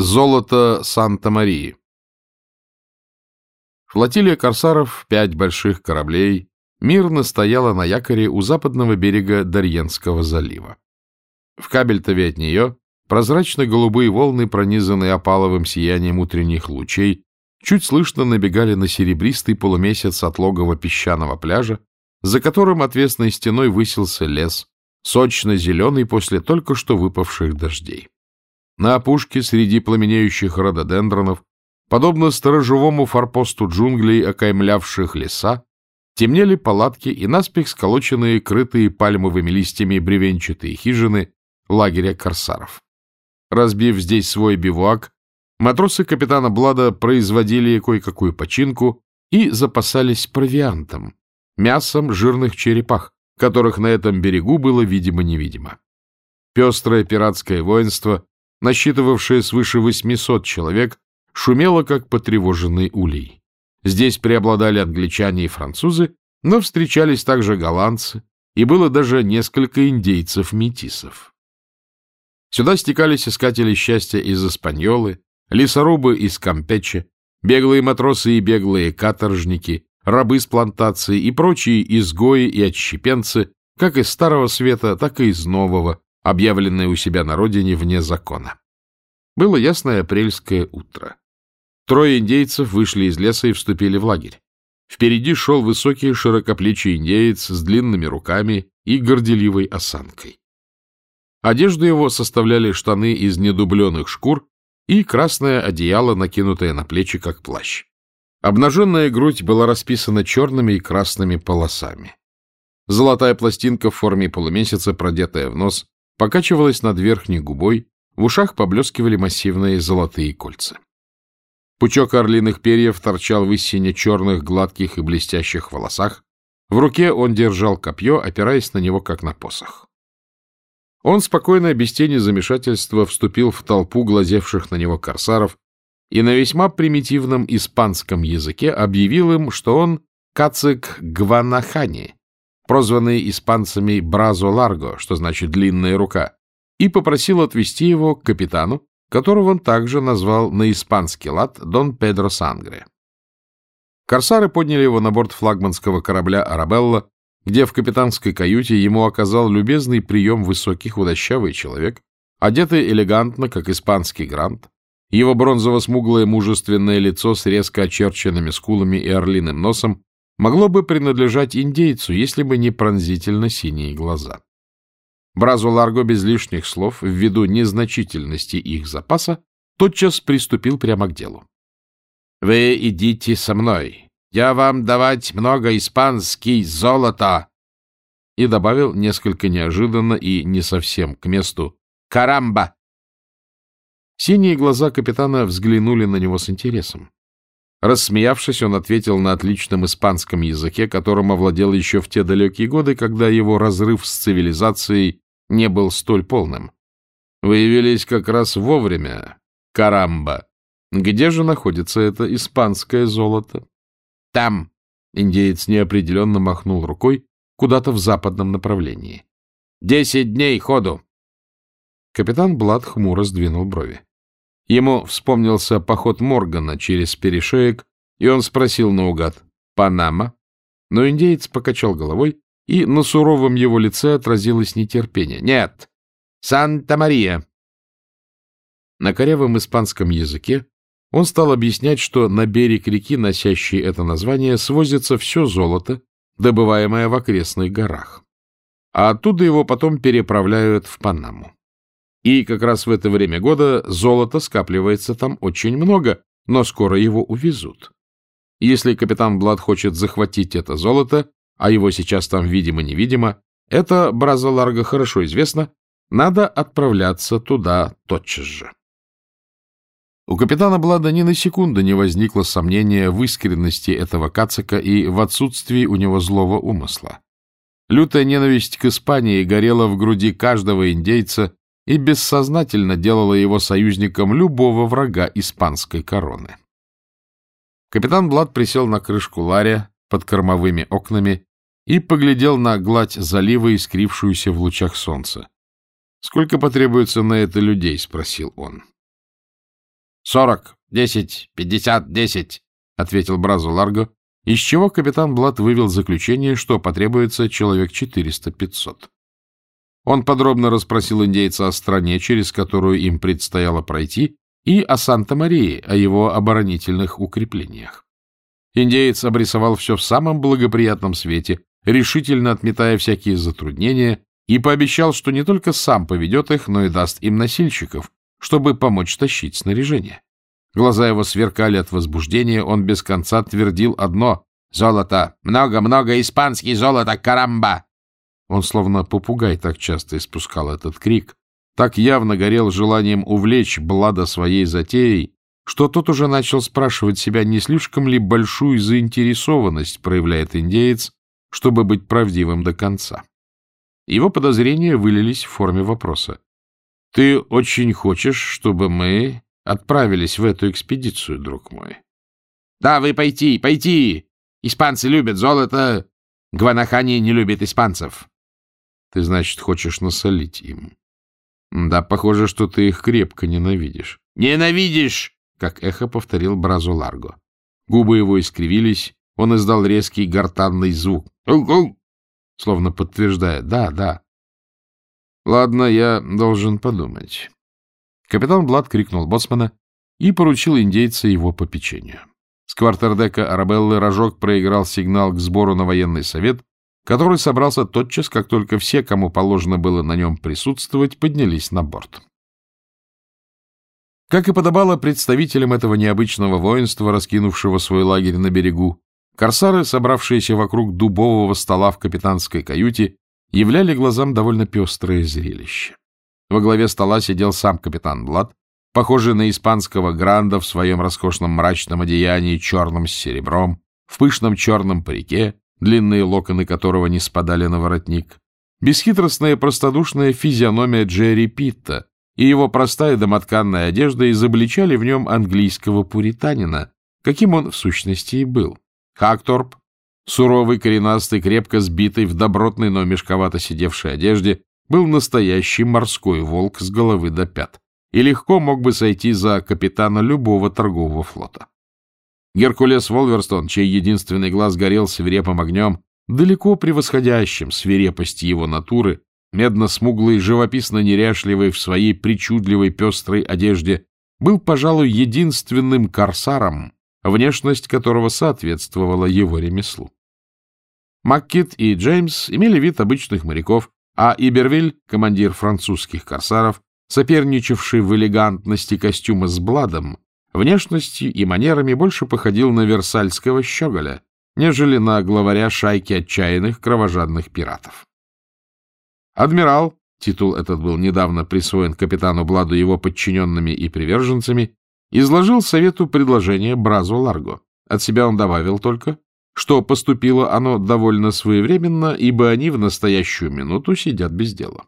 Золото Санта-Марии Флотилия корсаров, пять больших кораблей, мирно стояла на якоре у западного берега Дарьенского залива. В кабельтове от нее прозрачно-голубые волны, пронизанные опаловым сиянием утренних лучей, чуть слышно набегали на серебристый полумесяц от логова песчаного пляжа, за которым отвесной стеной высился лес, сочно-зеленый после только что выпавших дождей. На опушке среди пламенеющих рододендронов, подобно сторожевому форпосту джунглей, окаймлявших леса, темнели палатки и наспех сколоченные, крытые пальмовыми листьями бревенчатые хижины лагеря корсаров. Разбив здесь свой бивуак, матросы капитана Блада производили кое-какую починку и запасались провиантом, мясом жирных черепах, которых на этом берегу было видимо-невидимо. Пестрое пиратское воинство насчитывавшая свыше 800 человек, шумела, как потревоженный улей. Здесь преобладали англичане и французы, но встречались также голландцы, и было даже несколько индейцев-метисов. Сюда стекались искатели счастья из Испаньолы, лесорубы из Кампече, беглые матросы и беглые каторжники, рабы с плантации и прочие изгои и отщепенцы, как из Старого Света, так и из Нового, объявленное у себя на родине вне закона. Было ясное апрельское утро. Трое индейцев вышли из леса и вступили в лагерь. Впереди шел высокий широкоплечий индеец с длинными руками и горделивой осанкой. Одежду его составляли штаны из недубленных шкур и красное одеяло, накинутое на плечи, как плащ. Обнаженная грудь была расписана черными и красными полосами. Золотая пластинка в форме полумесяца, продетая в нос, покачивалась над верхней губой, в ушах поблескивали массивные золотые кольца. Пучок орлиных перьев торчал в истине черных, гладких и блестящих волосах. В руке он держал копье, опираясь на него, как на посох. Он спокойно, без тени замешательства, вступил в толпу глазевших на него корсаров и на весьма примитивном испанском языке объявил им, что он кацик Гванахани, прозванный испанцами Бразо Ларго, что значит «длинная рука», и попросил отвезти его к капитану, которого он также назвал на испанский лад Дон Педро Сангре. Корсары подняли его на борт флагманского корабля «Арабелла», где в капитанской каюте ему оказал любезный прием высокий худощавый человек, одетый элегантно, как испанский грант. Его бронзово-смуглое мужественное лицо с резко очерченными скулами и орлиным носом могло бы принадлежать индейцу, если бы не пронзительно синие глаза. Бразу Ларго без лишних слов, ввиду незначительности их запаса, тотчас приступил прямо к делу. — Вы идите со мной. Я вам давать много испанский золота. И добавил несколько неожиданно и не совсем к месту. — Карамба! Синие глаза капитана взглянули на него с интересом. Рассмеявшись, он ответил на отличном испанском языке, которым овладел еще в те далекие годы, когда его разрыв с цивилизацией не был столь полным. Вы явились как раз вовремя, карамба. Где же находится это испанское золото? Там. Индеец неопределенно махнул рукой куда-то в западном направлении. Десять дней ходу. Капитан Блад хмуро сдвинул брови. Ему вспомнился поход Моргана через перешеек, и он спросил наугад «Панама?». Но индеец покачал головой, и на суровом его лице отразилось нетерпение. «Нет, Санта-Мария!» На корявом испанском языке он стал объяснять, что на берег реки, носящей это название, свозится все золото, добываемое в окрестных горах. А оттуда его потом переправляют в Панаму. И как раз в это время года золота скапливается там очень много, но скоро его увезут. Если капитан Блад хочет захватить это золото, а его сейчас там видимо-невидимо, это Браза Ларго хорошо известно, надо отправляться туда тотчас же. У капитана Блада ни на секунду не возникло сомнения в искренности этого кацика и в отсутствии у него злого умысла. Лютая ненависть к Испании горела в груди каждого индейца, и бессознательно делала его союзником любого врага испанской короны. Капитан Блад присел на крышку ларя под кормовыми окнами и поглядел на гладь залива, искрившуюся в лучах солнца. — Сколько потребуется на это людей? — спросил он. сорок, десять, пятьдесят, десять, — ответил Бразу Ларго, из чего капитан Блат вывел заключение, что потребуется человек четыреста-пятьсот. Он подробно расспросил индейца о стране, через которую им предстояло пройти, и о Санта-Марии, о его оборонительных укреплениях. Индеец обрисовал все в самом благоприятном свете, решительно отметая всякие затруднения, и пообещал, что не только сам поведет их, но и даст им носильщиков, чтобы помочь тащить снаряжение. Глаза его сверкали от возбуждения, он без конца твердил одно — «Золото! Много-много испанский золото! Карамба!» Он словно попугай так часто испускал этот крик, так явно горел желанием увлечь Блада своей затеей, что тот уже начал спрашивать себя, не слишком ли большую заинтересованность проявляет индеец, чтобы быть правдивым до конца. Его подозрения вылились в форме вопроса. — Ты очень хочешь, чтобы мы отправились в эту экспедицию, друг мой? — Да, вы пойти, пойти! Испанцы любят золото, Гванахани не любит испанцев. — Ты, значит, хочешь насолить им? — Да, похоже, что ты их крепко ненавидишь. — Ненавидишь! — как эхо повторил Бразу Ларго. Губы его искривились, он издал резкий гортанный звук. Словно подтверждая «да, да». «Ладно, я должен подумать». Капитан Блад крикнул боцмана и поручил индейца его попечению. С квартердека Арабеллы Рожок проиграл сигнал к сбору на военный совет, который собрался тотчас, как только все, кому положено было на нем присутствовать, поднялись на борт. Как и подобало представителям этого необычного воинства, раскинувшего свой лагерь на берегу, Корсары, собравшиеся вокруг дубового стола в капитанской каюте, являли глазам довольно пестрое зрелище. Во главе стола сидел сам капитан Блад, похожий на испанского гранда в своем роскошном мрачном одеянии черном с серебром, в пышном черном парике, длинные локоны которого не спадали на воротник, бесхитростная простодушная физиономия Джерри Питта и его простая домотканная одежда изобличали в нем английского пуританина, каким он в сущности и был. Хакторп, суровый, коренастый, крепко сбитый, в добротной, но мешковато сидевшей одежде, был настоящий морской волк с головы до пят и легко мог бы сойти за капитана любого торгового флота. Геркулес Волверстон, чей единственный глаз горел свирепым огнем, далеко превосходящим свирепость его натуры, медно-смуглый, живописно неряшливый в своей причудливой пестрой одежде, был, пожалуй, единственным корсаром, внешность которого соответствовала его ремеслу. Маккит и Джеймс имели вид обычных моряков, а Ибервиль, командир французских корсаров, соперничавший в элегантности костюма с Бладом, внешностью и манерами больше походил на версальского щеголя, нежели на главаря шайки отчаянных кровожадных пиратов. Адмирал, титул этот был недавно присвоен капитану Бладу его подчиненными и приверженцами, изложил совету предложение Бразу Ларго. От себя он добавил только, что поступило оно довольно своевременно, ибо они в настоящую минуту сидят без дела.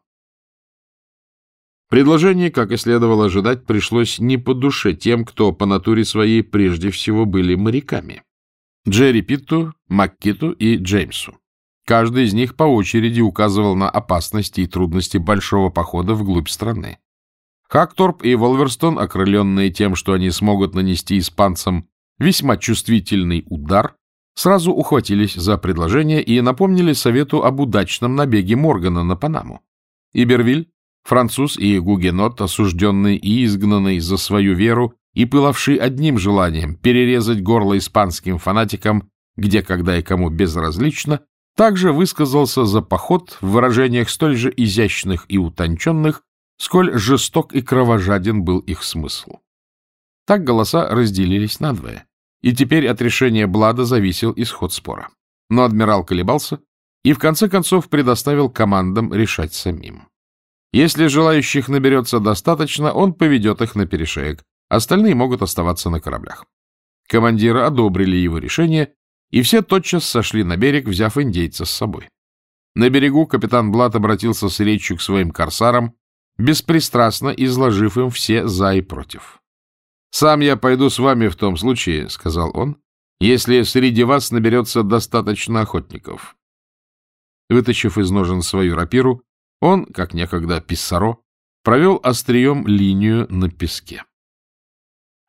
Предложение, как и следовало ожидать, пришлось не по душе тем, кто по натуре своей прежде всего были моряками. Джерри Питту, Маккиту и Джеймсу. Каждый из них по очереди указывал на опасности и трудности большого похода вглубь страны. Хакторп и Волверстон, окрыленные тем, что они смогут нанести испанцам весьма чувствительный удар, сразу ухватились за предложение и напомнили совету об удачном набеге Моргана на Панаму. Ибервиль, француз и гугенот, осужденный и изгнанный за свою веру и пылавший одним желанием перерезать горло испанским фанатикам, где, когда и кому безразлично, также высказался за поход в выражениях столь же изящных и утонченных, сколь жесток и кровожаден был их смысл. Так голоса разделились надвое, и теперь от решения Блада зависел исход спора. Но адмирал колебался и в конце концов предоставил командам решать самим. Если желающих наберется достаточно, он поведет их на перешеек, остальные могут оставаться на кораблях. Командиры одобрили его решение, и все тотчас сошли на берег, взяв индейца с собой. На берегу капитан Блад обратился с речью к своим корсарам беспристрастно изложив им все «за» и «против». «Сам я пойду с вами в том случае», — сказал он, «если среди вас наберется достаточно охотников». Вытащив из ножен свою рапиру, он, как некогда Писсаро, провел острием линию на песке.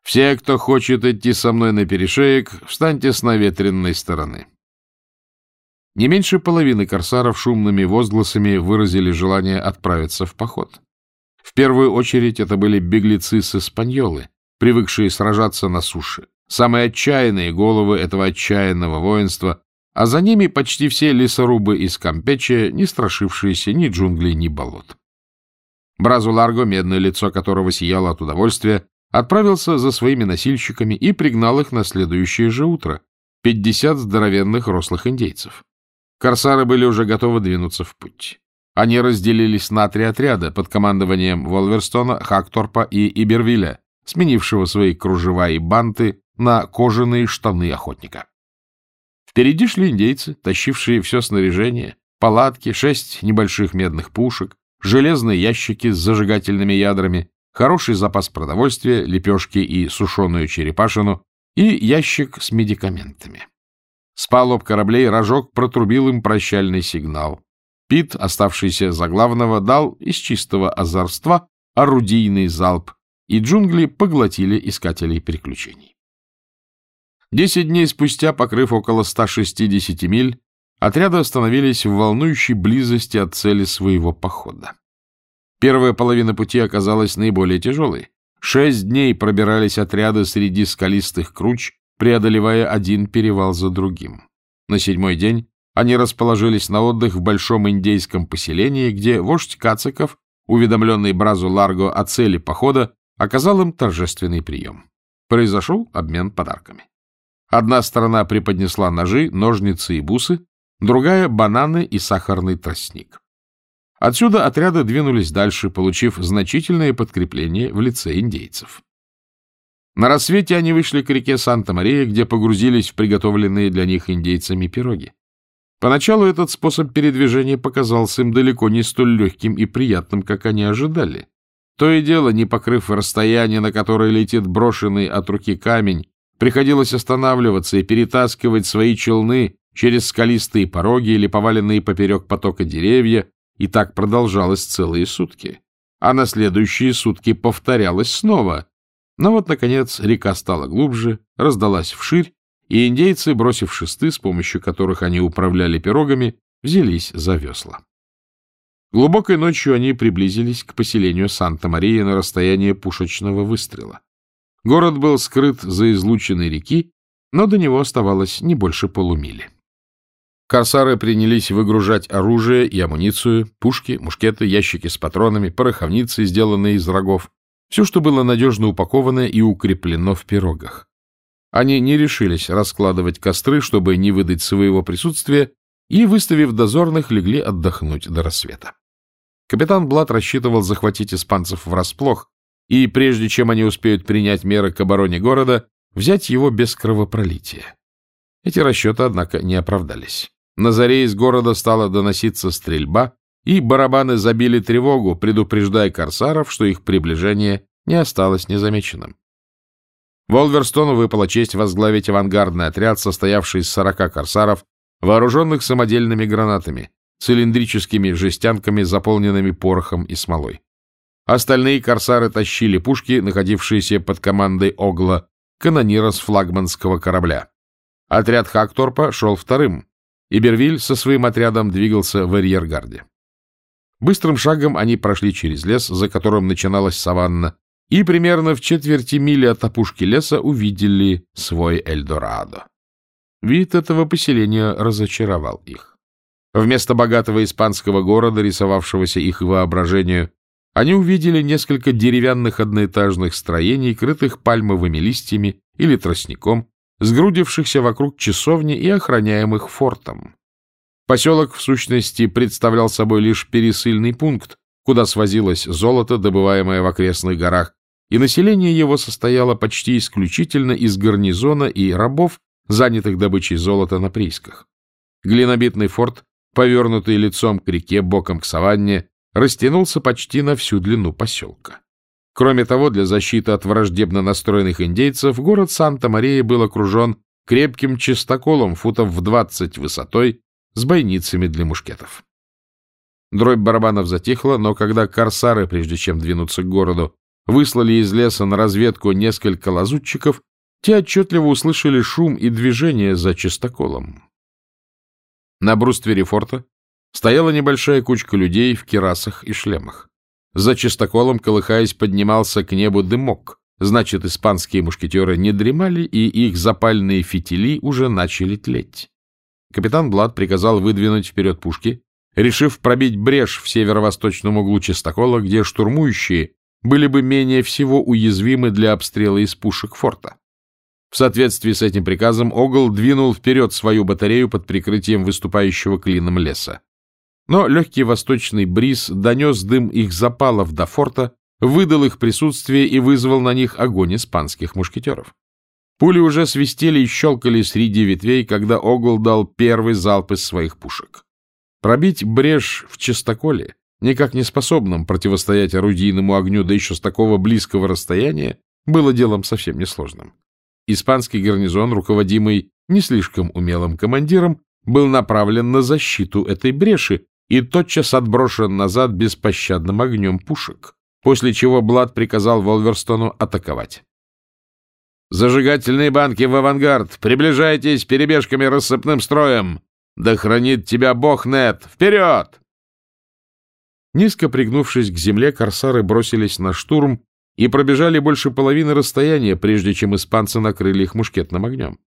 Все, кто хочет идти со мной на перешеек, встаньте с наветренной стороны. Не меньше половины корсаров шумными возгласами выразили желание отправиться в поход. В первую очередь это были беглецы с Испаньолы, привыкшие сражаться на суше, самые отчаянные головы этого отчаянного воинства, а за ними почти все лесорубы из Кампече, не страшившиеся ни джунглей, ни болот. Бразу Ларго, медное лицо которого сияло от удовольствия, отправился за своими носильщиками и пригнал их на следующее же утро, пятьдесят здоровенных рослых индейцев. Корсары были уже готовы двинуться в путь. Они разделились на три отряда под командованием Волверстона, Хакторпа и Ибервиля, сменившего свои кружева и банты на кожаные штаны охотника. Впереди шли индейцы, тащившие все снаряжение, палатки, шесть небольших медных пушек, железные ящики с зажигательными ядрами, хороший запас продовольствия, лепешки и сушеную черепашину и ящик с медикаментами. С палуб кораблей рожок протрубил им прощальный сигнал. Пит, оставшийся за главного, дал из чистого озорства орудийный залп, и джунгли поглотили искателей приключений. Десять дней спустя, покрыв около 160 миль, отряды остановились в волнующей близости от цели своего похода. Первая половина пути оказалась наиболее тяжелой. Шесть дней пробирались отряды среди скалистых круч, преодолевая один перевал за другим. На седьмой день они расположились на отдых в большом индейском поселении, где вождь Кациков, уведомленный Бразу Ларго о цели похода, оказал им торжественный прием. Произошел обмен подарками. Одна сторона преподнесла ножи, ножницы и бусы, другая — бананы и сахарный тростник. Отсюда отряды двинулись дальше, получив значительное подкрепление в лице индейцев. На рассвете они вышли к реке Санта-Мария, где погрузились в приготовленные для них индейцами пироги. Поначалу этот способ передвижения показался им далеко не столь легким и приятным, как они ожидали. То и дело, не покрыв расстояние, на которое летит брошенный от руки камень, приходилось останавливаться и перетаскивать свои челны через скалистые пороги или поваленные поперек потока деревья, и так продолжалось целые сутки. А на следующие сутки повторялось снова. Но вот, наконец, река стала глубже, раздалась вширь, и индейцы, бросив шесты, с помощью которых они управляли пирогами, взялись за весла. Глубокой ночью они приблизились к поселению Санта-Мария на расстояние пушечного выстрела. Город был скрыт за излученной реки, но до него оставалось не больше полумили. Корсары принялись выгружать оружие и амуницию, пушки, мушкеты, ящики с патронами, пороховницы, сделанные из рогов, все, что было надежно упаковано и укреплено в пирогах. Они не решились раскладывать костры, чтобы не выдать своего присутствия, и, выставив дозорных, легли отдохнуть до рассвета. Капитан Блат рассчитывал захватить испанцев врасплох, и, прежде чем они успеют принять меры к обороне города, взять его без кровопролития. Эти расчеты, однако, не оправдались. На заре из города стала доноситься стрельба, и барабаны забили тревогу, предупреждая корсаров, что их приближение не осталось незамеченным. Волверстону выпала честь возглавить авангардный отряд, состоявший из сорока корсаров, вооруженных самодельными гранатами, цилиндрическими жестянками, заполненными порохом и смолой. Остальные корсары тащили пушки, находившиеся под командой Огла, канонира с флагманского корабля. Отряд Хакторпа шел вторым, Ибервиль со своим отрядом двигался в арьергарде. Быстрым шагом они прошли через лес, за которым начиналась саванна, и примерно в четверти мили от опушки леса увидели свой Эльдорадо. Вид этого поселения разочаровал их. Вместо богатого испанского города, рисовавшегося их воображению, они увидели несколько деревянных одноэтажных строений, крытых пальмовыми листьями или тростником, сгрудившихся вокруг часовни и охраняемых фортом. Поселок, в сущности, представлял собой лишь пересыльный пункт, куда свозилось золото, добываемое в окрестных горах, и население его состояло почти исключительно из гарнизона и рабов, занятых добычей золота на приисках. Глинобитный форт, повернутый лицом к реке, боком к саванне, растянулся почти на всю длину поселка. Кроме того, для защиты от враждебно настроенных индейцев город Санта-Мария был окружен крепким чистоколом футов в 20 высотой с бойницами для мушкетов. Дробь барабанов затихла, но когда корсары, прежде чем двинуться к городу, выслали из леса на разведку несколько лазутчиков, те отчетливо услышали шум и движение за чистоколом. На бруствере форта стояла небольшая кучка людей в кирасах и шлемах. За чистоколом, колыхаясь, поднимался к небу дымок. Значит, испанские мушкетеры не дремали, и их запальные фитили уже начали тлеть. Капитан Блад приказал выдвинуть вперед пушки, решив пробить брешь в северо-восточном углу чистокола, где штурмующие были бы менее всего уязвимы для обстрела из пушек форта. В соответствии с этим приказом Огл двинул вперед свою батарею под прикрытием выступающего клином леса. Но легкий восточный бриз донес дым их запалов до форта, выдал их присутствие и вызвал на них огонь испанских мушкетеров. Пули уже свистели и щелкали среди ветвей, когда Огл дал первый залп из своих пушек. Пробить брешь в чистоколе, никак не способном противостоять орудийному огню, да еще с такого близкого расстояния, было делом совсем несложным. Испанский гарнизон, руководимый не слишком умелым командиром, был направлен на защиту этой бреши и тотчас отброшен назад беспощадным огнем пушек, после чего Блад приказал Волверстону атаковать. «Зажигательные банки в авангард! Приближайтесь перебежками рассыпным строем! Да хранит тебя Бог, Нет! Вперед!» Низко пригнувшись к земле, корсары бросились на штурм и пробежали больше половины расстояния, прежде чем испанцы накрыли их мушкетным огнем.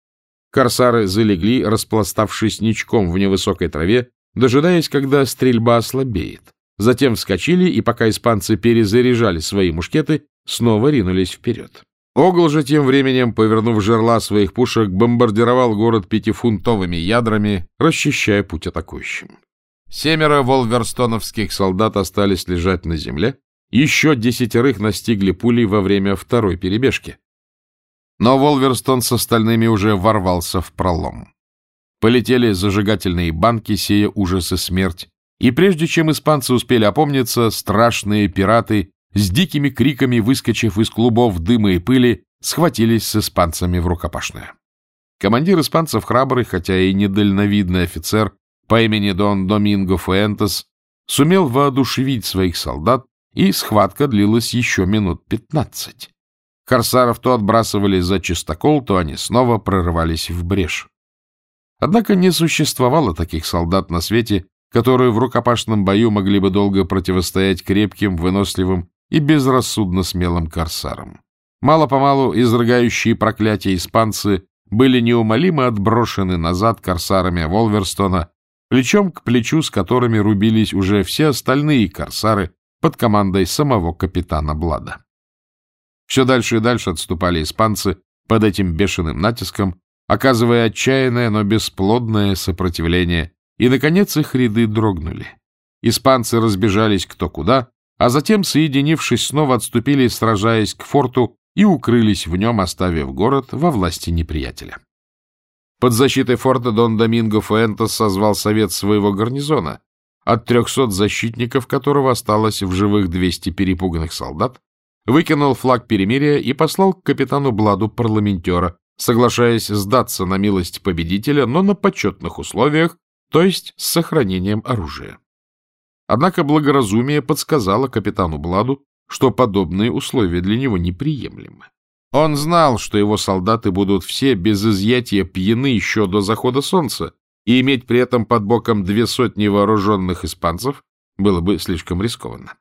Корсары залегли, распластавшись ничком в невысокой траве, дожидаясь, когда стрельба ослабеет. Затем вскочили, и пока испанцы перезаряжали свои мушкеты, снова ринулись вперед. Огл же тем временем, повернув жерла своих пушек, бомбардировал город пятифунтовыми ядрами, расчищая путь атакующим. Семеро волверстоновских солдат остались лежать на земле, еще десятерых настигли пули во время второй перебежки. Но Волверстон с остальными уже ворвался в пролом. Полетели зажигательные банки, сея ужас и смерть, и прежде чем испанцы успели опомниться, страшные пираты, с дикими криками выскочив из клубов дыма и пыли, схватились с испанцами в рукопашную. Командир испанцев храбрый, хотя и недальновидный офицер по имени Дон Доминго Фуэнтес, сумел воодушевить своих солдат и схватка длилась еще минут пятнадцать. Корсаров то отбрасывали за чистокол, то они снова прорывались в брешь. Однако не существовало таких солдат на свете, которые в рукопашном бою могли бы долго противостоять крепким, выносливым и безрассудно смелым корсарам. Мало-помалу изрыгающие проклятия испанцы были неумолимо отброшены назад корсарами Волверстона, плечом к плечу с которыми рубились уже все остальные корсары, под командой самого капитана Блада. Все дальше и дальше отступали испанцы под этим бешеным натиском, оказывая отчаянное, но бесплодное сопротивление, и, наконец, их ряды дрогнули. Испанцы разбежались кто куда, а затем, соединившись, снова отступили, сражаясь к форту, и укрылись в нем, оставив город во власти неприятеля. Под защитой форта Дон Доминго Фуэнтес созвал совет своего гарнизона, от трехсот защитников которого осталось в живых двести перепуганных солдат, выкинул флаг перемирия и послал к капитану Бладу парламентера, соглашаясь сдаться на милость победителя, но на почетных условиях, то есть с сохранением оружия. Однако благоразумие подсказало капитану Бладу, что подобные условия для него неприемлемы. Он знал, что его солдаты будут все без изъятия пьяны еще до захода солнца, и иметь при этом под боком две сотни вооруженных испанцев было бы слишком рискованно.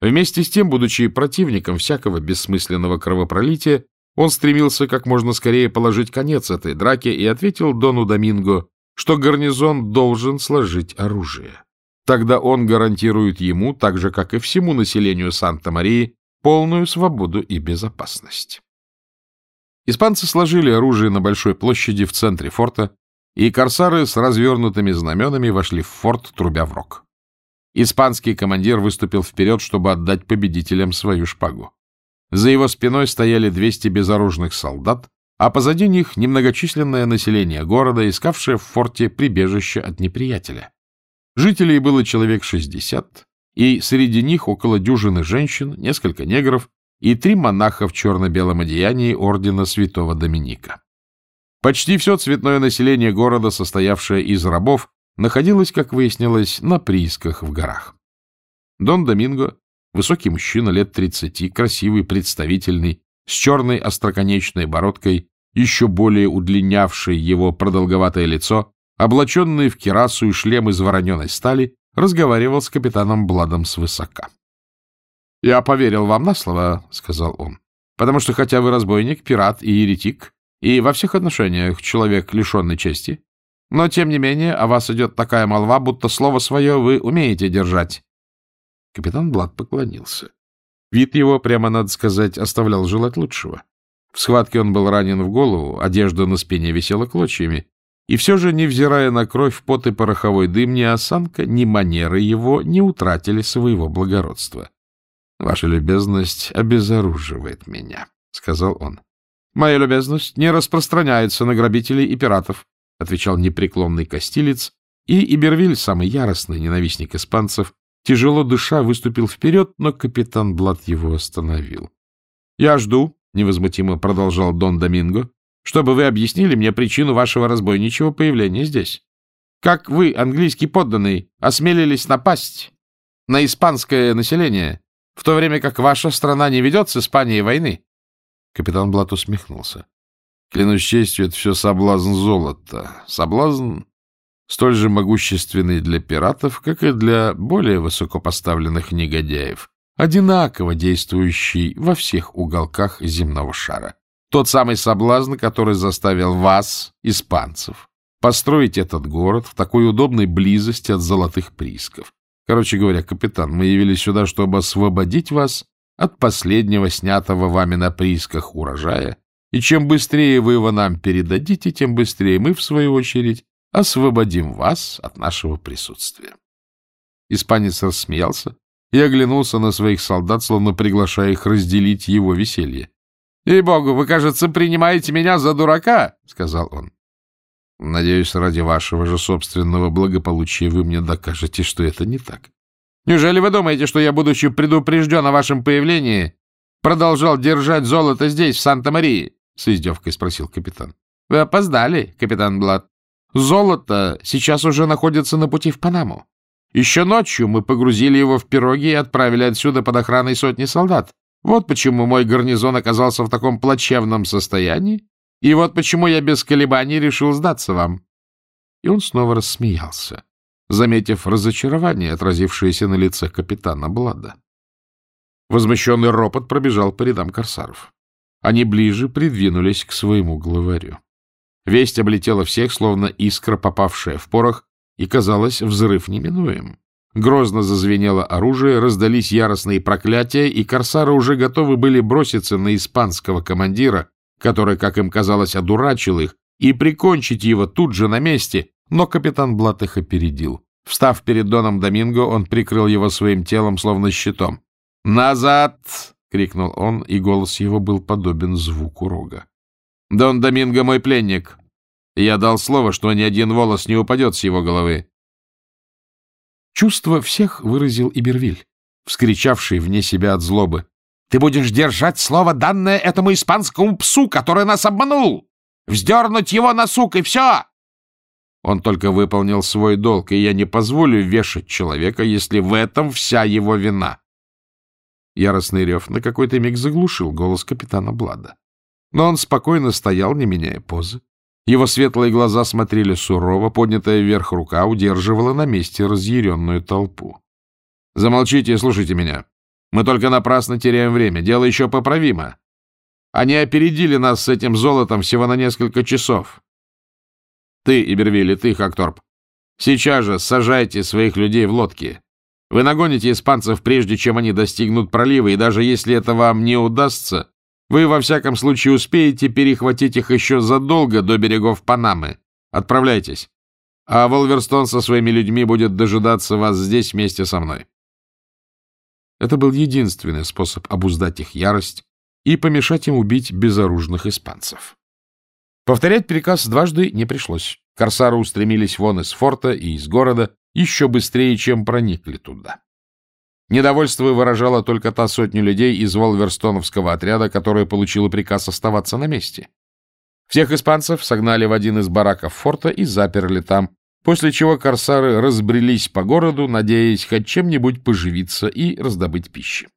Вместе с тем, будучи противником всякого бессмысленного кровопролития, он стремился как можно скорее положить конец этой драке и ответил Дону Доминго, что гарнизон должен сложить оружие. Тогда он гарантирует ему, так же, как и всему населению Санта-Марии, полную свободу и безопасность. Испанцы сложили оружие на большой площади в центре форта, и корсары с развернутыми знаменами вошли в форт, трубя в рог. Испанский командир выступил вперед, чтобы отдать победителям свою шпагу. За его спиной стояли 200 безоружных солдат, а позади них немногочисленное население города, искавшее в форте прибежище от неприятеля. Жителей было человек 60, и среди них около дюжины женщин, несколько негров и три монаха в черно-белом одеянии ордена святого Доминика. Почти все цветное население города, состоявшее из рабов, находилось, как выяснилось, на приисках в горах. Дон Доминго Высокий мужчина лет тридцати, красивый, представительный, с черной остроконечной бородкой, еще более удлинявшей его продолговатое лицо, облаченный в кирасу и шлем из вороненой стали, разговаривал с капитаном Бладом свысока. — Я поверил вам на слово, — сказал он, — потому что хотя вы разбойник, пират и еретик, и во всех отношениях человек, лишенный чести, но, тем не менее, о вас идет такая молва, будто слово свое вы умеете держать. Капитан Блад поклонился. Вид его, прямо надо сказать, оставлял желать лучшего. В схватке он был ранен в голову, одежда на спине висела клочьями, и все же, невзирая на кровь, пот и пороховой дым, ни осанка, ни манеры его не утратили своего благородства. — Ваша любезность обезоруживает меня, — сказал он. — Моя любезность не распространяется на грабителей и пиратов, — отвечал непреклонный костилец, и Ибервиль, самый яростный ненавистник испанцев, тяжело дыша, выступил вперед, но капитан Блад его остановил. — Я жду, — невозмутимо продолжал Дон Доминго, — чтобы вы объяснили мне причину вашего разбойничьего появления здесь. Как вы, английский подданный, осмелились напасть на испанское население, в то время как ваша страна не ведет с Испанией войны? Капитан Блат усмехнулся. Клянусь честью, это все соблазн золота. Соблазн столь же могущественный для пиратов, как и для более высокопоставленных негодяев, одинаково действующий во всех уголках земного шара. Тот самый соблазн, который заставил вас, испанцев, построить этот город в такой удобной близости от золотых приисков. Короче говоря, капитан, мы явились сюда, чтобы освободить вас от последнего снятого вами на приисках урожая, и чем быстрее вы его нам передадите, тем быстрее мы, в свою очередь, освободим вас от нашего присутствия. Испанец рассмеялся и оглянулся на своих солдат, словно приглашая их разделить его веселье. — Ей-богу, вы, кажется, принимаете меня за дурака, — сказал он. — Надеюсь, ради вашего же собственного благополучия вы мне докажете, что это не так. Неужели вы думаете, что я, будучи предупрежден о вашем появлении, продолжал держать золото здесь, в Санта-Марии? — с издевкой спросил капитан. — Вы опоздали, капитан Блад. Золото сейчас уже находится на пути в Панаму. Еще ночью мы погрузили его в пироги и отправили отсюда под охраной сотни солдат. Вот почему мой гарнизон оказался в таком плачевном состоянии, и вот почему я без колебаний решил сдаться вам. И он снова рассмеялся, заметив разочарование, отразившееся на лице капитана Блада. Возмущенный ропот пробежал по рядам корсаров. Они ближе придвинулись к своему главарю. Весть облетела всех, словно искра, попавшая в порох, и, казалось, взрыв неминуем. Грозно зазвенело оружие, раздались яростные проклятия, и корсары уже готовы были броситься на испанского командира, который, как им казалось, одурачил их, и прикончить его тут же на месте, но капитан Блат их опередил. Встав перед Доном Доминго, он прикрыл его своим телом, словно щитом. «Назад!» — крикнул он, и голос его был подобен звуку рога. Дон Доминго мой пленник. Я дал слово, что ни один волос не упадет с его головы. Чувство всех выразил Ибервиль, вскричавший вне себя от злобы. — Ты будешь держать слово, данное этому испанскому псу, который нас обманул! Вздернуть его на сук, и все! Он только выполнил свой долг, и я не позволю вешать человека, если в этом вся его вина. Яростный рев на какой-то миг заглушил голос капитана Блада. Но он спокойно стоял, не меняя позы. Его светлые глаза смотрели сурово, поднятая вверх рука удерживала на месте разъяренную толпу. — Замолчите и слушайте меня. Мы только напрасно теряем время. Дело еще поправимо. Они опередили нас с этим золотом всего на несколько часов. Ты, Ибервилли, ты, Хакторп, сейчас же сажайте своих людей в лодки. Вы нагоните испанцев, прежде чем они достигнут пролива, и даже если это вам не удастся, вы, во всяком случае, успеете перехватить их еще задолго до берегов Панамы. Отправляйтесь. А Волверстон со своими людьми будет дожидаться вас здесь вместе со мной. Это был единственный способ обуздать их ярость и помешать им убить безоружных испанцев. Повторять приказ дважды не пришлось. Корсары устремились вон из форта и из города еще быстрее, чем проникли туда. Недовольство выражала только та сотня людей из Волверстоновского отряда, которая получила приказ оставаться на месте. Всех испанцев согнали в один из бараков форта и заперли там, после чего корсары разбрелись по городу, надеясь хоть чем-нибудь поживиться и раздобыть пищи.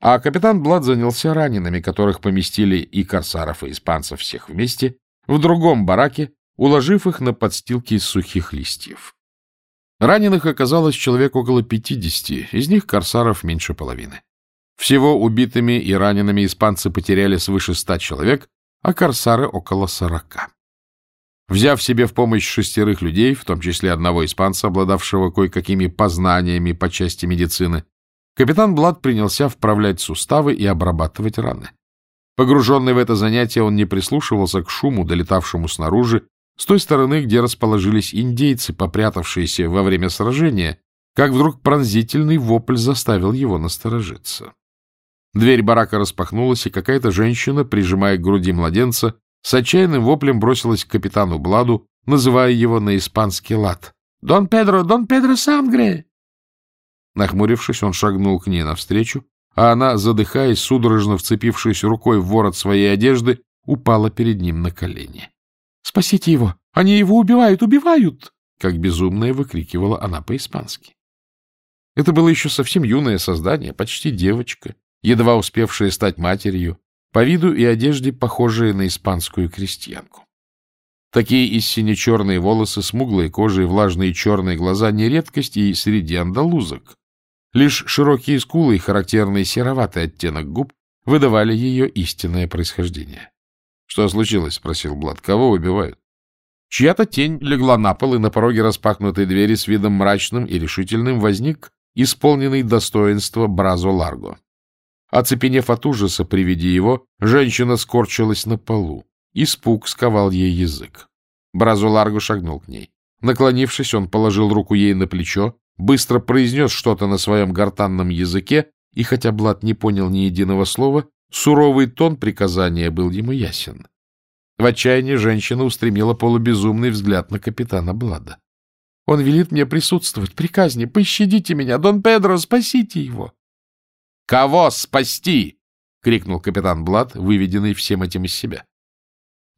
А капитан Блад занялся ранеными, которых поместили и корсаров, и испанцев всех вместе, в другом бараке, уложив их на подстилки из сухих листьев. Раненых оказалось человек около пятидесяти, из них корсаров меньше половины. Всего убитыми и ранеными испанцы потеряли свыше ста человек, а корсары около сорока. Взяв себе в помощь шестерых людей, в том числе одного испанца, обладавшего кое-какими познаниями по части медицины, капитан Блад принялся вправлять суставы и обрабатывать раны. Погруженный в это занятие, он не прислушивался к шуму, долетавшему снаружи, с той стороны, где расположились индейцы, попрятавшиеся во время сражения, как вдруг пронзительный вопль заставил его насторожиться. Дверь барака распахнулась, и какая-то женщина, прижимая к груди младенца, с отчаянным воплем бросилась к капитану Бладу, называя его на испанский лад. «Дон Педро! Дон Педро Сангре!» Нахмурившись, он шагнул к ней навстречу, а она, задыхаясь, судорожно вцепившись рукой в ворот своей одежды, упала перед ним на колени. — Спасите его! Они его убивают! Убивают! — как безумная выкрикивала она по-испански. Это было еще совсем юное создание, почти девочка, едва успевшая стать матерью, по виду и одежде похожая на испанскую крестьянку. Такие истинно черные волосы, смуглые кожи и влажные черные глаза не редкость и среди андалузок. Лишь широкие скулы и характерный сероватый оттенок губ выдавали ее истинное происхождение. — Что случилось? — спросил Блад. — Кого убивают? Чья-то тень легла на пол, и на пороге распахнутой двери с видом мрачным и решительным возник исполненный достоинства Бразо Ларго. Оцепенев от ужаса при виде его, женщина скорчилась на полу. Испуг сковал ей язык. Бразо Ларго шагнул к ней. Наклонившись, он положил руку ей на плечо, быстро произнес что-то на своем гортанном языке, и хотя Блад не понял ни единого слова, суровый тон приказания был ему ясен. В отчаянии женщина устремила полубезумный взгляд на капитана Блада. — Он велит мне присутствовать при казни. Пощадите меня, Дон Педро, спасите его! «Кого спасти?» — крикнул капитан Блад, выведенный всем этим из себя.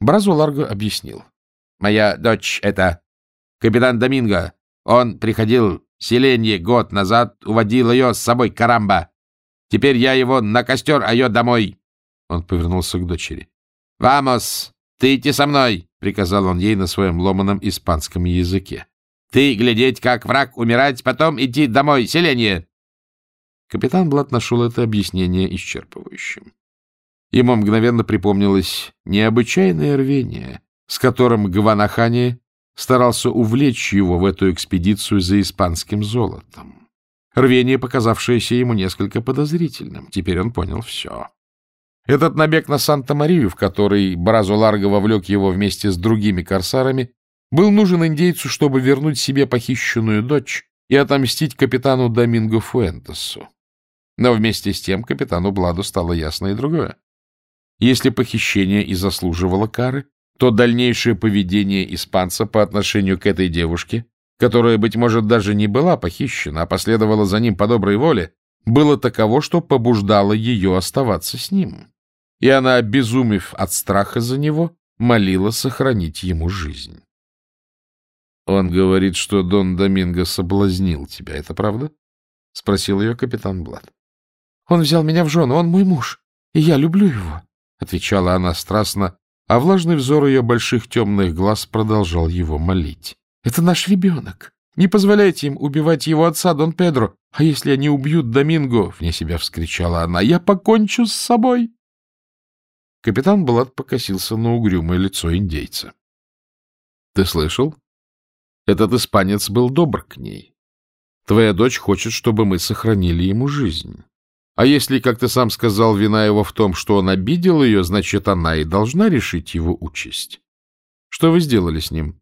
Бразу Ларго объяснил. «Моя дочь — это капитан Доминго. Он приходил в селение год назад, уводил ее с собой карамба. Теперь я его на костер, а ее домой». Он повернулся к дочери. «Вамос, ты идти со мной!» — приказал он ей на своем ломаном испанском языке. «Ты глядеть, как враг умирать, потом идти домой, селение!» Капитан Блат нашел это объяснение исчерпывающим. Ему мгновенно припомнилось необычайное рвение, с которым Гванахани старался увлечь его в эту экспедицию за испанским золотом. Рвение, показавшееся ему несколько подозрительным. Теперь он понял все. Этот набег на Санта-Марию, в который Бразо Ларго вовлек его вместе с другими корсарами, был нужен индейцу, чтобы вернуть себе похищенную дочь и отомстить капитану Доминго Фуэнтесу. Но вместе с тем капитану Бладу стало ясно и другое. Если похищение и заслуживало кары, то дальнейшее поведение испанца по отношению к этой девушке, которая, быть может, даже не была похищена, а последовала за ним по доброй воле, было таково, что побуждало ее оставаться с ним. И она, обезумев от страха за него, молила сохранить ему жизнь. Он говорит, что Дон Доминго соблазнил тебя. Это правда? — спросил ее капитан Блад. Он взял меня в жены, он мой муж, и я люблю его, — отвечала она страстно, а влажный взор ее больших темных глаз продолжал его молить. — Это наш ребенок. Не позволяйте им убивать его отца, Дон Педро. А если они убьют Доминго, — вне себя вскричала она, — я покончу с собой. Капитан Блад покосился на угрюмое лицо индейца. — Ты слышал? Этот испанец был добр к ней. Твоя дочь хочет, чтобы мы сохранили ему жизнь. А если, как ты сам сказал, вина его в том, что он обидел ее, значит, она и должна решить его участь. Что вы сделали с ним?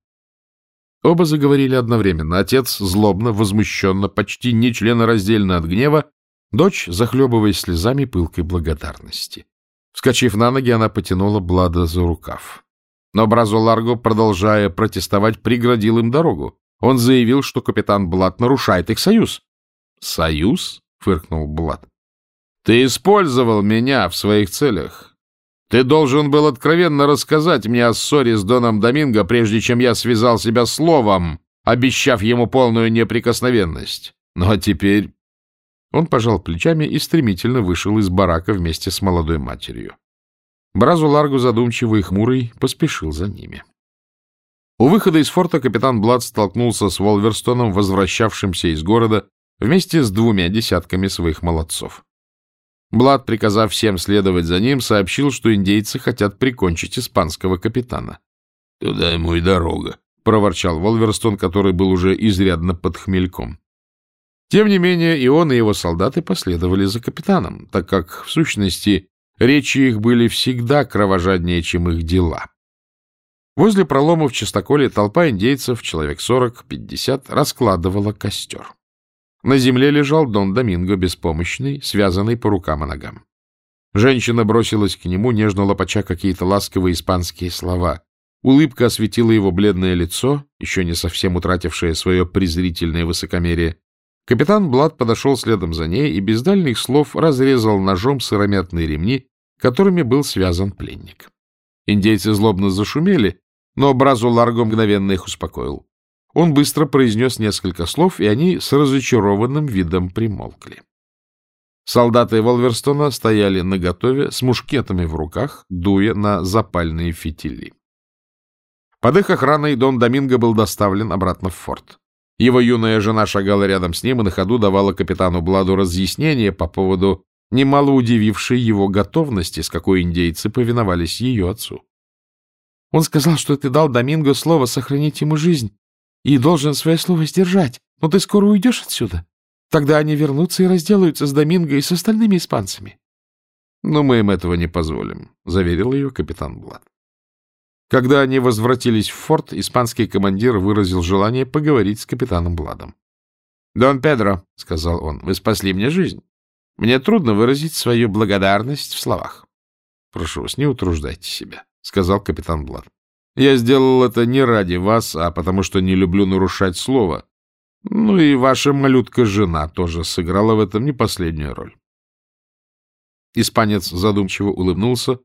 Оба заговорили одновременно. Отец злобно, возмущенно, почти не членораздельно от гнева, дочь, захлебываясь слезами пылкой благодарности. Вскочив на ноги, она потянула Блада за рукав. Но Бразо Ларго, продолжая протестовать, преградил им дорогу. Он заявил, что капитан Блад нарушает их союз. «Союз?» — фыркнул Блад. Ты использовал меня в своих целях. Ты должен был откровенно рассказать мне о ссоре с Доном Доминго, прежде чем я связал себя словом обещав ему полную неприкосновенность. Ну а теперь... Он пожал плечами и стремительно вышел из барака вместе с молодой матерью. Бразу Ларгу, задумчивый и хмурый, поспешил за ними. У выхода из форта капитан Блад столкнулся с Волверстоном, возвращавшимся из города, вместе с двумя десятками своих молодцов. Блад, приказав всем следовать за ним, сообщил, что индейцы хотят прикончить испанского капитана. — Туда ему и дорога, — проворчал Волверстон, который был уже изрядно под хмельком. Тем не менее, и он, и его солдаты последовали за капитаном, так как, в сущности, речи их были всегда кровожаднее, чем их дела. Возле пролома в чистоколе толпа индейцев, человек сорок-пятьдесят, раскладывала костер. На земле лежал Дон Доминго, беспомощный, связанный по рукам и ногам. Женщина бросилась к нему, нежно лопача какие-то ласковые испанские слова. Улыбка осветила его бледное лицо, еще не совсем утратившее свое презрительное высокомерие. Капитан Блад подошел следом за ней и без дальних слов разрезал ножом сыромятные ремни, которыми был связан пленник. Индейцы злобно зашумели, но Бразу Ларго мгновенно их успокоил. Он быстро произнес несколько слов, и они с разочарованным видом примолкли. Солдаты Волверстона стояли наготове с мушкетами в руках, дуя на запальные фитили. Под их охраной Дон Доминго был доставлен обратно в форт. Его юная жена шагала рядом с ним и на ходу давала капитану Бладу разъяснения по поводу немало удивившей его готовности, с какой индейцы повиновались ее отцу. Он сказал, что ты дал Доминго слово сохранить ему жизнь и должен свое слово сдержать, но ты скоро уйдешь отсюда. Тогда они вернутся и разделаются с Доминго и с остальными испанцами. — Но мы им этого не позволим, — заверил ее капитан Блад. Когда они возвратились в форт, испанский командир выразил желание поговорить с капитаном Бладом. — Дон Педро, — сказал он, — вы спасли мне жизнь. Мне трудно выразить свою благодарность в словах. — Прошу вас, не утруждайте себя, — сказал капитан Блад. — Я сделал это не ради вас, а потому что не люблю нарушать слово. Ну и ваша малютка-жена тоже сыграла в этом не последнюю роль. Испанец задумчиво улыбнулся,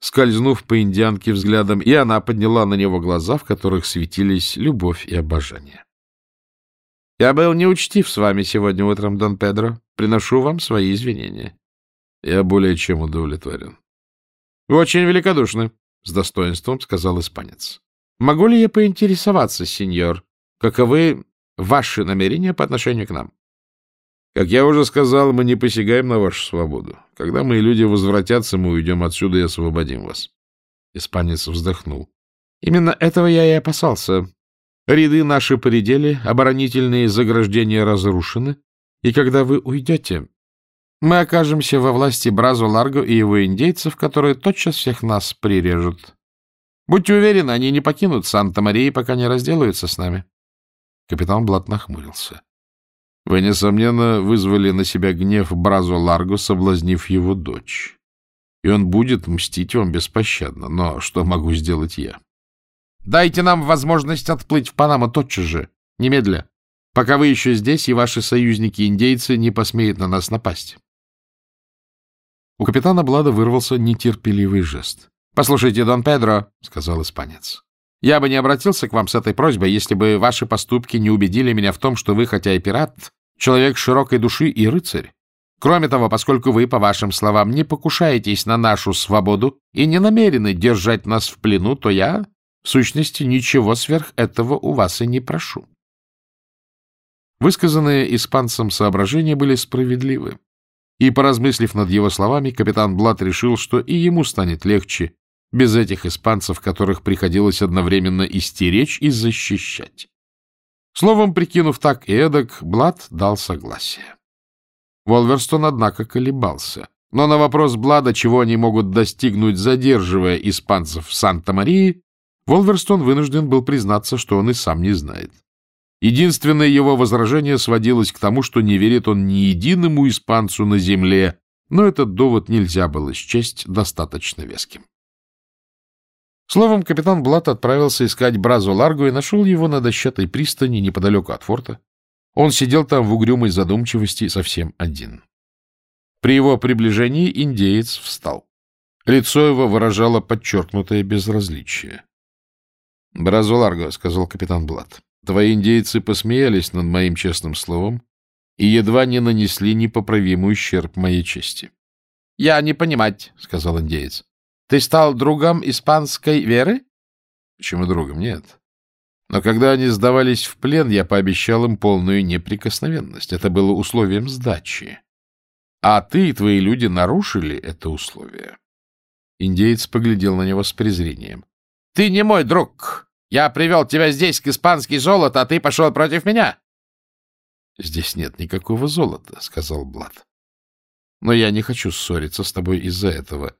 скользнув по индианке взглядом, и она подняла на него глаза, в которых светились любовь и обожание. — Я был неучтив с вами сегодня утром, Дон Педро. Приношу вам свои извинения. — Я более чем удовлетворен. — Вы очень великодушны, — с достоинством сказал испанец. — Могу ли я поинтересоваться, сеньор, каковы ваши намерения по отношению к нам? Как я уже сказал, мы не посягаем на вашу свободу. Когда мои люди возвратятся, мы уйдем отсюда и освободим вас. Испанец вздохнул. Именно этого я и опасался. Ряды наши поредели, оборонительные заграждения разрушены, и когда вы уйдете, мы окажемся во власти Бразу Ларго и его индейцев, которые тотчас всех нас прирежут. Будьте уверены, они не покинут Санта-Марии, пока не разделаются с нами. Капитан Блат нахмурился. Вы, несомненно, вызвали на себя гнев Бразо Ларго, соблазнив его дочь. И он будет мстить вам беспощадно. Но что могу сделать я? Дайте нам возможность отплыть в Панаму тотчас же, немедля, пока вы еще здесь, и ваши союзники-индейцы не посмеют на нас напасть. У капитана Блада вырвался нетерпеливый жест. — Послушайте, Дон Педро, — сказал испанец, — я бы не обратился к вам с этой просьбой, если бы ваши поступки не убедили меня в том, что вы, хотя и пират, человек широкой души и рыцарь. Кроме того, поскольку вы, по вашим словам, не покушаетесь на нашу свободу и не намерены держать нас в плену, то я, в сущности, ничего сверх этого у вас и не прошу. Высказанные испанцам соображения были справедливы. И, поразмыслив над его словами, капитан Блат решил, что и ему станет легче без этих испанцев, которых приходилось одновременно истеречь и защищать. Словом, прикинув так и эдак, Блад дал согласие. Волверстон, однако, колебался. Но на вопрос Блада, чего они могут достигнуть, задерживая испанцев в Санта-Марии, Волверстон вынужден был признаться, что он и сам не знает. Единственное его возражение сводилось к тому, что не верит он ни единому испанцу на земле, но этот довод нельзя было счесть достаточно веским. Словом, капитан Блат отправился искать Бразу Ларго и нашел его на дощатой пристани неподалеку от форта. Он сидел там в угрюмой задумчивости совсем один. При его приближении индеец встал. Лицо его выражало подчеркнутое безразличие. — Бразу Ларго, — сказал капитан Блат, Твои индейцы посмеялись над моим честным словом и едва не нанесли непоправимый ущерб моей чести. — Я не понимать, — сказал индеец. — Ты стал другом испанской веры? — Почему другом? Нет. Но когда они сдавались в плен, я пообещал им полную неприкосновенность. Это было условием сдачи. А ты и твои люди нарушили это условие. Индеец поглядел на него с презрением. — Ты не мой друг. Я привел тебя здесь к испанский золото, а ты пошел против меня. — Здесь нет никакого золота, — сказал Блад. — Но я не хочу ссориться с тобой из-за этого.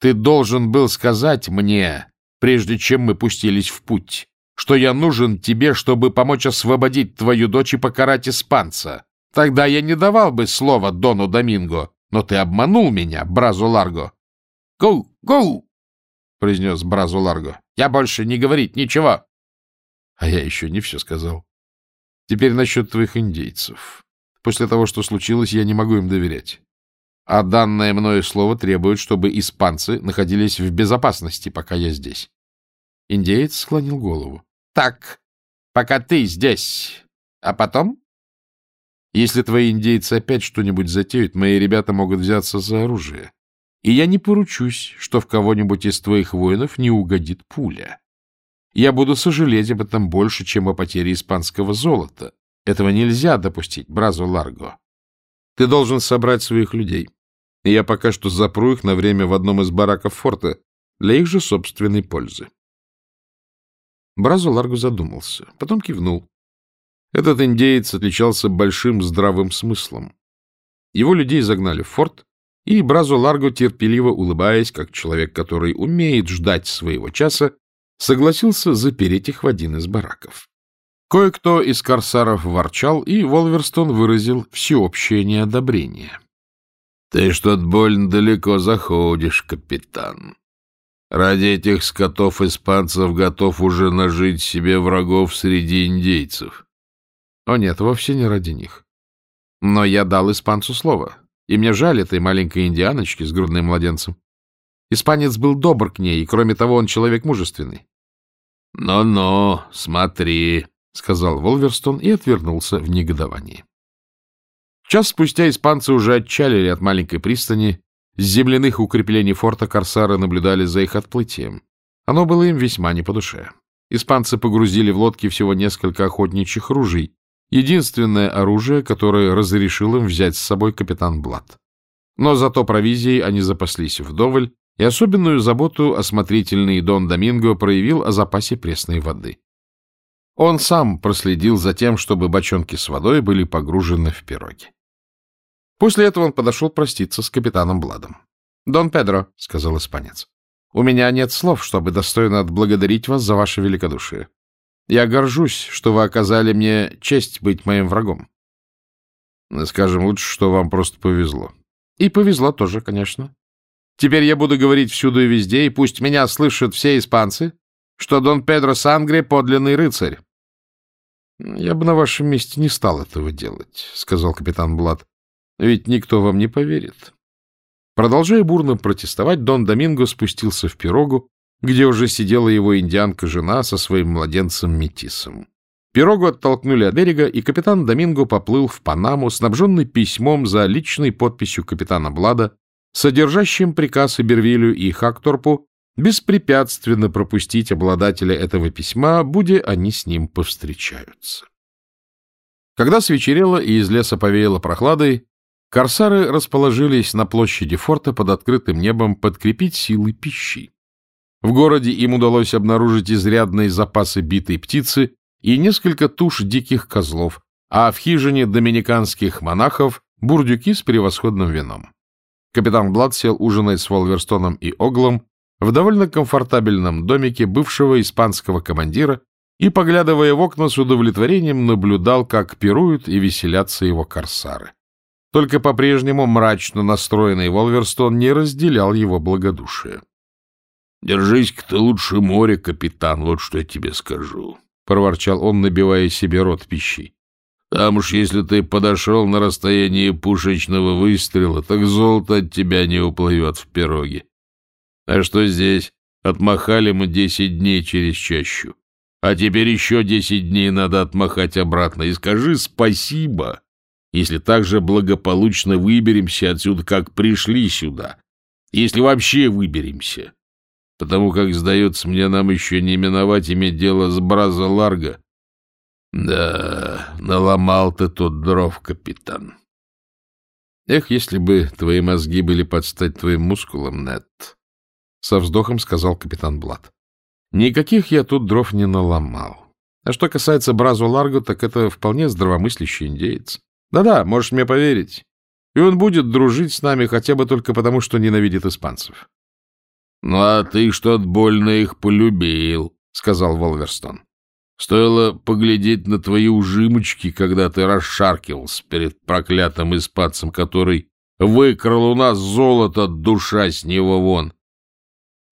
Ты должен был сказать мне, прежде чем мы пустились в путь, что я нужен тебе, чтобы помочь освободить твою дочь и покарать испанца. Тогда я не давал бы слова Дону Доминго, но ты обманул меня, Бразу Ларго. — Гоу, гоу! — произнес Бразу Ларго. — Я больше не говорить ничего. — А я еще не все сказал. Теперь насчет твоих индейцев. После того, что случилось, я не могу им доверять. А данное мною слово требует, чтобы испанцы находились в безопасности, пока я здесь. Индеец склонил голову. — Так, пока ты здесь. А потом? Если твои индейцы опять что-нибудь затеют, мои ребята могут взяться за оружие и я не поручусь, что в кого-нибудь из твоих воинов не угодит пуля. Я буду сожалеть об этом больше, чем о потере испанского золота. Этого нельзя допустить, Бразо Ларго. Ты должен собрать своих людей, и я пока что запру их на время в одном из бараков форта для их же собственной пользы. Бразо Ларго задумался, потом кивнул. Этот индеец отличался большим здравым смыслом. Его людей загнали в форт, и Бразо Ларго, терпеливо улыбаясь, как человек, который умеет ждать своего часа, согласился запереть их в один из бараков. Кое-кто из корсаров ворчал, и Волверстон выразил всеобщее неодобрение. — Ты что-то больно далеко заходишь, капитан. Ради этих скотов-испанцев готов уже нажить себе врагов среди индейцев. — О нет, вовсе не ради них. Но я дал испанцу слово. И мне жаль этой маленькой индианочки с грудным младенцем. Испанец был добр к ней, и, кроме того, он человек мужественный. «Но — Ну-ну, смотри, — сказал Волверстон и отвернулся в негодовании. Час спустя испанцы уже отчалили от маленькой пристани, с земляных укреплений форта корсары наблюдали за их отплытием. Оно было им весьма не по душе. Испанцы погрузили в лодки всего несколько охотничьих ружей, единственное оружие, которое разрешил им взять с собой капитан Блад. Но зато провизией они запаслись вдоволь, и особенную заботу осмотрительный Дон Доминго проявил о запасе пресной воды. Он сам проследил за тем, чтобы бочонки с водой были погружены в пироги. После этого он подошел проститься с капитаном Бладом. — Дон Педро, — сказал испанец, — у меня нет слов, чтобы достойно отблагодарить вас за ваше великодушие. Я горжусь, что вы оказали мне честь быть моим врагом. Скажем лучше, что вам просто повезло. И повезло тоже, конечно. Теперь я буду говорить всюду и везде, и пусть меня слышат все испанцы, что Дон Педро Сангре — подлинный рыцарь. — Я бы на вашем месте не стал этого делать, — сказал капитан Блад. — Ведь никто вам не поверит. Продолжая бурно протестовать, Дон Доминго спустился в пирогу где уже сидела его индианка-жена со своим младенцем-метисом. Пирогу оттолкнули от берега, и капитан Доминго поплыл в Панаму, снабженный письмом за личной подписью капитана Блада, содержащим приказ Эбервилю и Хакторпу беспрепятственно пропустить обладателя этого письма, будь они с ним повстречаются. Когда свечерело и из леса повеяло прохладой, корсары расположились на площади форта под открытым небом подкрепить силы пищи. В городе им удалось обнаружить изрядные запасы битой птицы и несколько туш диких козлов, а в хижине доминиканских монахов бурдюки с превосходным вином. Капитан Блад сел ужинать с Волверстоном и Оглом в довольно комфортабельном домике бывшего испанского командира и, поглядывая в окна, с удовлетворением наблюдал, как пируют и веселятся его корсары. Только по-прежнему мрачно настроенный Волверстон не разделял его благодушие. Держись-ка ты лучше море, капитан, вот что я тебе скажу, — проворчал он, набивая себе рот пищей. Там уж если ты подошел на расстояние пушечного выстрела, так золото от тебя не уплывет в пироге. А что здесь? Отмахали мы десять дней через чащу. А теперь еще десять дней надо отмахать обратно. И скажи спасибо, если так же благополучно выберемся отсюда, как пришли сюда. Если вообще выберемся. Потому как, сдается мне, нам еще не миновать иметь дело с Браза Ларго. Да, наломал ты тут дров, капитан. Эх, если бы твои мозги были под стать твоим мускулам, Нет, со вздохом сказал капитан Блад. Никаких я тут дров не наломал. А что касается Бразу Ларго, так это вполне здравомыслящий индеец. Да-да, можешь мне поверить. И он будет дружить с нами хотя бы только потому, что ненавидит испанцев. — Ну, а ты что-то больно их полюбил, — сказал Волверстон. — Стоило поглядеть на твои ужимочки, когда ты расшаркивался перед проклятым испанцем, который выкрал у нас золото, душа с него вон.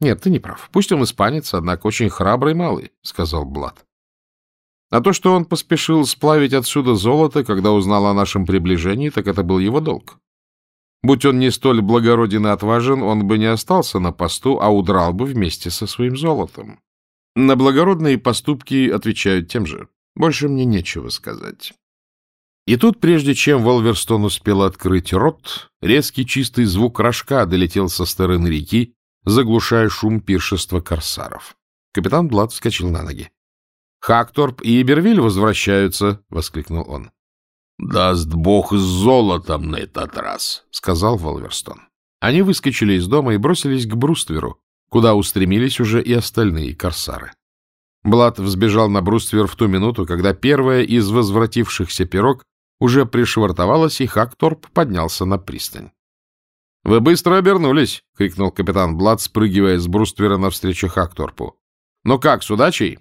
Нет, ты не прав. Пусть он испанец, однако очень храбрый малый, — сказал Блад. А то, что он поспешил сплавить отсюда золото, когда узнал о нашем приближении, так это был его долг. Будь он не столь благороден и отважен, он бы не остался на посту, а удрал бы вместе со своим золотом. На благородные поступки отвечают тем же. Больше мне нечего сказать. И тут, прежде чем Волверстон успел открыть рот, резкий чистый звук рожка долетел со стороны реки заглушая шум пиршества корсаров. Капитан Блад вскочил на ноги. — Хакторп и Ибервиль возвращаются! — воскликнул он. — Даст бог с золотом на этот раз! — сказал Волверстон. Они выскочили из дома и бросились к брустверу, куда устремились уже и остальные корсары. Блад взбежал на бруствер в ту минуту, когда первая из возвратившихся пирог уже пришвартовалась, и Хакторп поднялся на пристань. — Вы быстро обернулись! — крикнул капитан Блад, спрыгивая с бруствера навстречу Хакторпу. — Ну как, с удачей?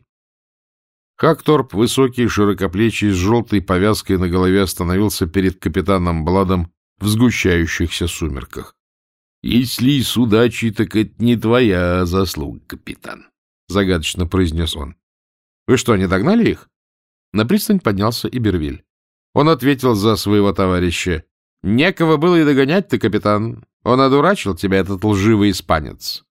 Хакторп, высокий, широкоплечий, с желтой повязкой на голове, остановился перед капитаном Бладом в сгущающихся сумерках. — Если с удачей, так это не твоя заслуга, капитан, — загадочно произнес он. — Вы что, не догнали их? На пристань поднялся Ибервиль. Он ответил за своего товарища. — Некого было и догонять-то, капитан. Он одурачил тебя, этот лживый испанец.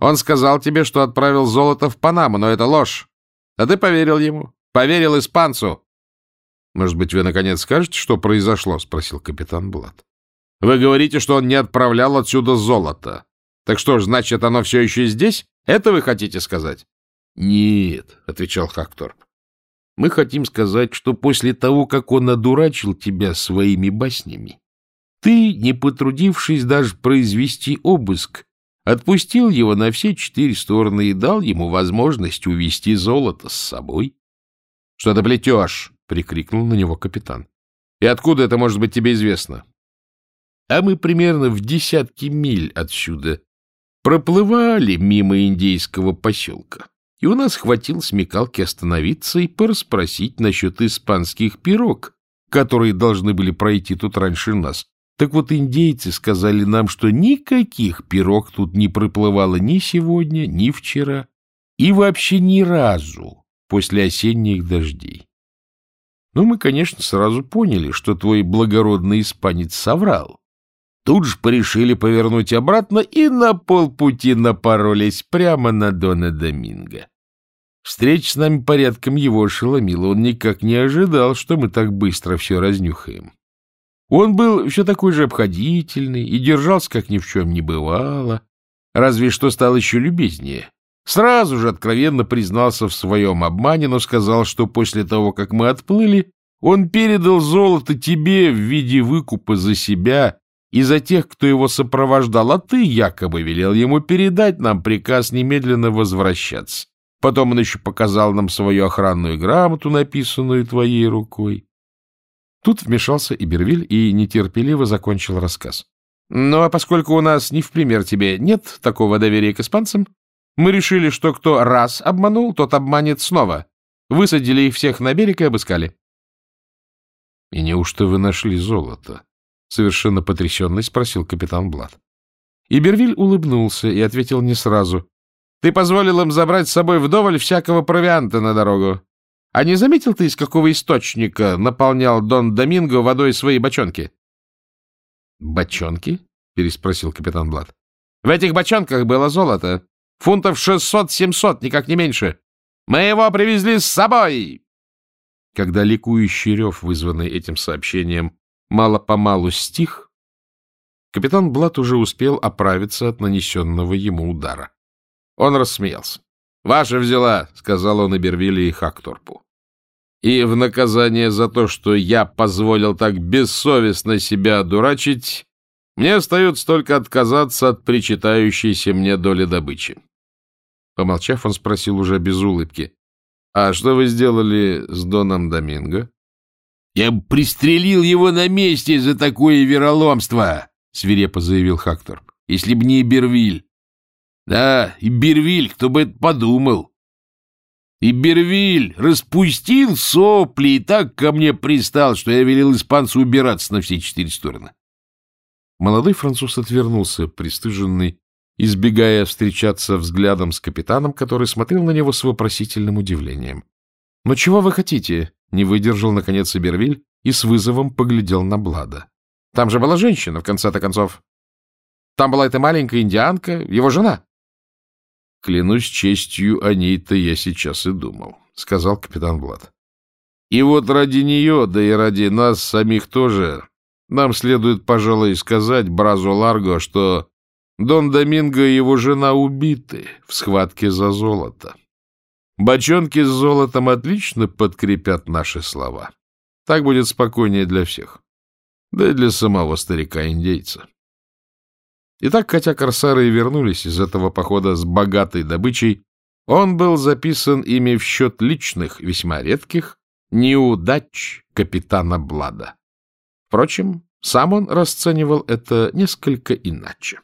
Он сказал тебе, что отправил золото в Панаму, но это ложь. А ты поверил ему. Поверил испанцу. — Может быть, вы наконец скажете, что произошло? — спросил капитан Блад. — Вы говорите, что он не отправлял отсюда золото. Так что ж, значит, оно все еще здесь? Это вы хотите сказать? — Нет, — отвечал Хакторп. — Мы хотим сказать, что после того, как он одурачил тебя своими баснями, ты, не потрудившись даже произвести обыск, отпустил его на все четыре стороны и дал ему возможность увести золото с собой. — Что ты плетешь? — прикрикнул на него капитан. — И откуда это может быть тебе известно? — А мы примерно в десятки миль отсюда проплывали мимо индейского поселка, и у нас хватило смекалки остановиться и порасспросить насчет испанских пирог, которые должны были пройти тут раньше нас. Так вот, индейцы сказали нам, что никаких пирог тут не проплывало ни сегодня, ни вчера, и вообще ни разу после осенних дождей. Ну, мы, конечно, сразу поняли, что твой благородный испанец соврал. Тут же порешили повернуть обратно и на полпути напоролись прямо на Дона Доминго. Встреча с нами порядком его ошеломила. Он никак не ожидал, что мы так быстро все разнюхаем. Он был все такой же обходительный и держался, как ни в чем не бывало, разве что стал еще любезнее. Сразу же откровенно признался в своем обмане, но сказал, что после того, как мы отплыли, он передал золото тебе в виде выкупа за себя и за тех, кто его сопровождал, а ты якобы велел ему передать нам приказ немедленно возвращаться. Потом он еще показал нам свою охранную грамоту, написанную твоей рукой. Тут вмешался Ибервиль и нетерпеливо закончил рассказ. «Ну, а поскольку у нас не в пример тебе нет такого доверия к испанцам, мы решили, что кто раз обманул, тот обманет снова. Высадили их всех на берег и обыскали». «И неужто вы нашли золото?» — совершенно потрясенный спросил капитан Блад. Ибервиль улыбнулся и ответил не сразу. «Ты позволил им забрать с собой вдоволь всякого провианта на дорогу. А не заметил ты, из какого источника наполнял Дон Доминго водой свои бочонки? — Бочонки? — переспросил капитан Блад. — В этих бочонках было золото. Фунтов шестьсот-семьсот, никак не меньше. Мы его привезли с собой!» Когда ликующий рев, вызванный этим сообщением, мало-помалу стих, капитан Блат уже успел оправиться от нанесенного ему удара. Он рассмеялся. «Ваша взяла», — сказал он Эбервилле и Хакторпу. «И в наказание за то, что я позволил так бессовестно себя одурачить, мне остается только отказаться от причитающейся мне доли добычи». Помолчав, он спросил уже без улыбки. А что вы сделали с Доном Доминго? — Я пристрелил его на месте за такое вероломство, — свирепо заявил Хактор. — Если б не Бервиль. Да, и Бервиль, кто бы это подумал. И Бервиль распустил сопли и так ко мне пристал, что я велел испанцу убираться на все четыре стороны. Молодой француз отвернулся, пристыженный избегая встречаться взглядом с капитаном, который смотрел на него с вопросительным удивлением. — Но чего вы хотите? — не выдержал, наконец, Ибервиль и с вызовом поглядел на Блада. — Там же была женщина, в конце-то концов. Там была эта маленькая индианка, его жена. — Клянусь честью, о ней-то я сейчас и думал, — сказал капитан Блад. — И вот ради нее, да и ради нас самих тоже, нам следует, пожалуй, сказать Бразу Ларго, что Дон Доминго и его жена убиты в схватке за золото. Бочонки с золотом отлично подкрепят наши слова. Так будет спокойнее для всех. Да и для самого старика-индейца. Итак, хотя корсары и вернулись из этого похода с богатой добычей, он был записан ими в счет личных, весьма редких, неудач капитана Блада. Впрочем, сам он расценивал это несколько иначе.